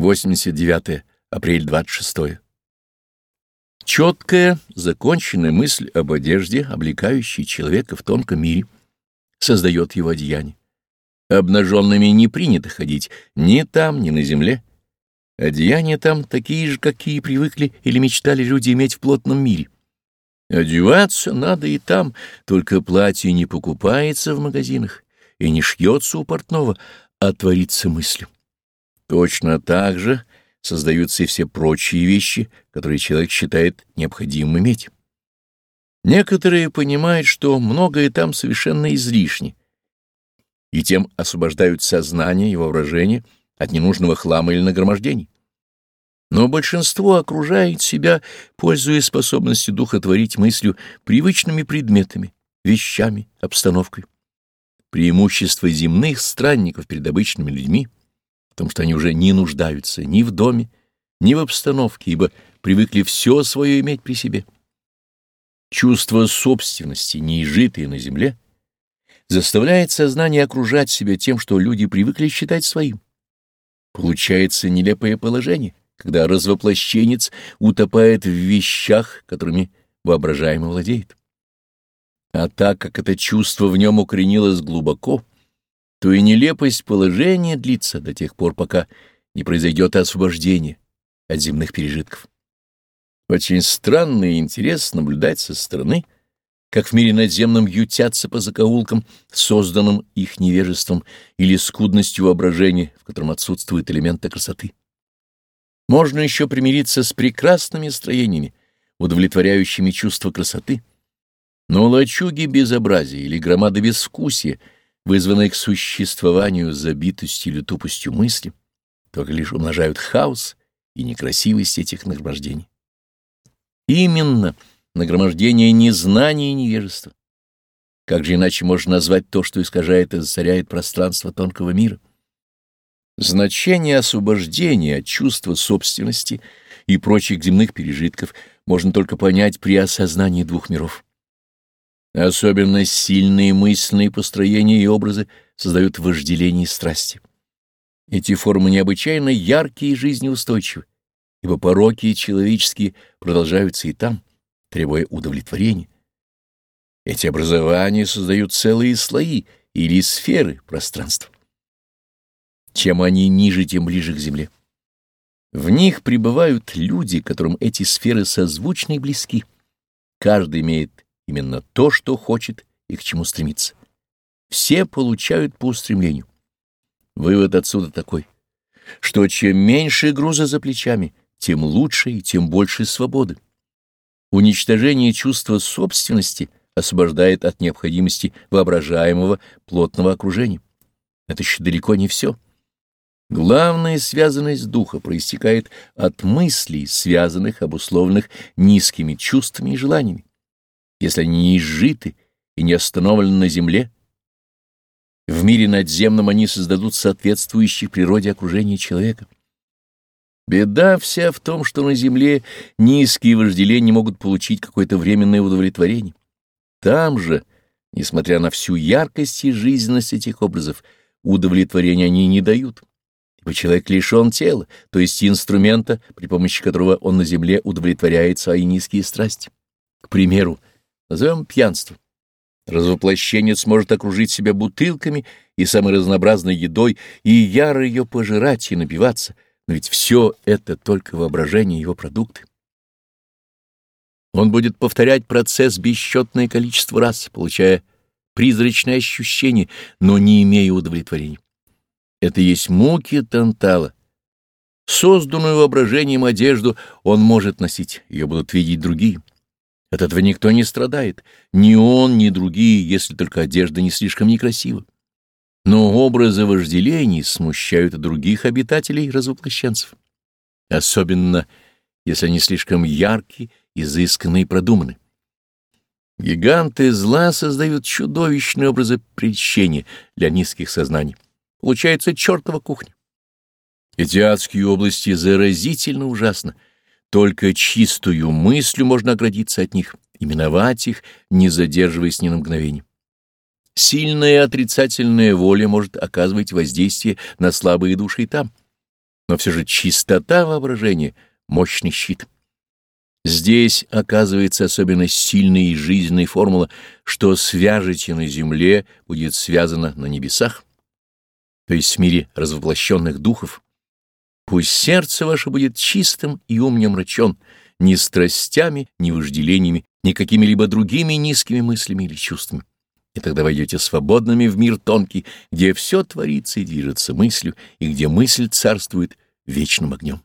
89 апрель 26. Четкая, законченная мысль об одежде, облекающей человека в тонком мире, создает его одеяние. Обнаженными не принято ходить ни там, ни на земле. Одеяния там такие же, какие привыкли или мечтали люди иметь в плотном мире. Одеваться надо и там, только платье не покупается в магазинах и не шьется у портного, а творится мыслью. Точно так же создаются и все прочие вещи, которые человек считает необходимым иметь. Некоторые понимают, что многое там совершенно излишне, и тем освобождают сознание и воображение от ненужного хлама или нагромождений. Но большинство окружает себя, пользуясь способностью духа творить мыслью привычными предметами, вещами, обстановкой. Преимущество земных странников перед обычными людьми — том, что они уже не нуждаются ни в доме, ни в обстановке, ибо привыкли все свое иметь при себе. Чувство собственности, неизжитое на земле, заставляет сознание окружать себя тем, что люди привыкли считать своим. Получается нелепое положение, когда развоплощенец утопает в вещах, которыми воображаемо владеет. А так как это чувство в нем укоренилось глубоко, то и нелепость положения длится до тех пор, пока не произойдет освобождение от земных пережитков. Очень странно и интересно наблюдать со стороны, как в мире надземном ютятся по закоулкам, созданным их невежеством или скудностью воображения, в котором отсутствуют элементы красоты. Можно еще примириться с прекрасными строениями, удовлетворяющими чувство красоты, но лачуги безобразия или громады безвкусия — вызванные к существованию забитостью или тупостью мысли, только лишь умножают хаос и некрасивость этих нагромождений. Именно нагромождение незнания и невежества. Как же иначе можно назвать то, что искажает и засоряет пространство тонкого мира? Значение освобождения от чувства собственности и прочих земных пережитков можно только понять при осознании двух миров. Особенно сильные мысленные построения и образы создают вожделение и страсти. Эти формы необычайно яркие и жизнеустойчивы, ибо пороки человеческие продолжаются и там, требуя удовлетворения. Эти образования создают целые слои или сферы пространства. Чем они ниже, тем ближе к Земле. В них пребывают люди, которым эти сферы созвучны и близки. Каждый имеет именно то, что хочет и к чему стремится. Все получают по устремлению. Вывод отсюда такой, что чем меньше груза за плечами, тем лучше и тем больше свободы. Уничтожение чувства собственности освобождает от необходимости воображаемого плотного окружения. Это еще далеко не все. Главная связанность духа проистекает от мыслей, связанных, обусловленных низкими чувствами и желаниями если они не изжиты и не остановлены на земле, в мире надземном они создадут соответствующее природе окружение человека. Беда вся в том, что на земле низкие вожделения могут получить какое-то временное удовлетворение. Там же, несмотря на всю яркость и жизненность этих образов, удовлетворения они не дают, ибо человек лишен тела, то есть инструмента, при помощи которого он на земле удовлетворяет свои низкие страсти. К примеру, Назовем пьянство. Развоплощенец может окружить себя бутылками и самой разнообразной едой, и яро ее пожирать и напиваться, но ведь все это только воображение его продукты. Он будет повторять процесс бесчетное количество раз, получая призрачное ощущение, но не имея удовлетворения. Это есть муки Тантала. Созданную воображением одежду он может носить, ее будут видеть другие. От этого никто не страдает, ни он, ни другие, если только одежда не слишком некрасива. Но образы вожделений смущают других обитателей развоплощенцев. Особенно, если они слишком яркие, изысканные и продуманы. Гиганты зла создают чудовищные образы прельщения для низких сознаний. Получается чертова кухня. Эти адские области заразительно ужасны. Только чистую мыслью можно оградиться от них, именовать их, не задерживаясь ни на мгновение. Сильная отрицательная воля может оказывать воздействие на слабые души и там. но все же чистота воображения — мощный щит. Здесь оказывается особенно сильная и жизненная формула, что свяжете на земле, будет связано на небесах, то есть в мире развоплощенных духов. Пусть сердце ваше будет чистым и ум не омрачен ни страстями, ни вожделениями, ни какими-либо другими низкими мыслями или чувствами. И тогда войдете свободными в мир тонкий, где все творится и движется мыслью, и где мысль царствует вечным огнем.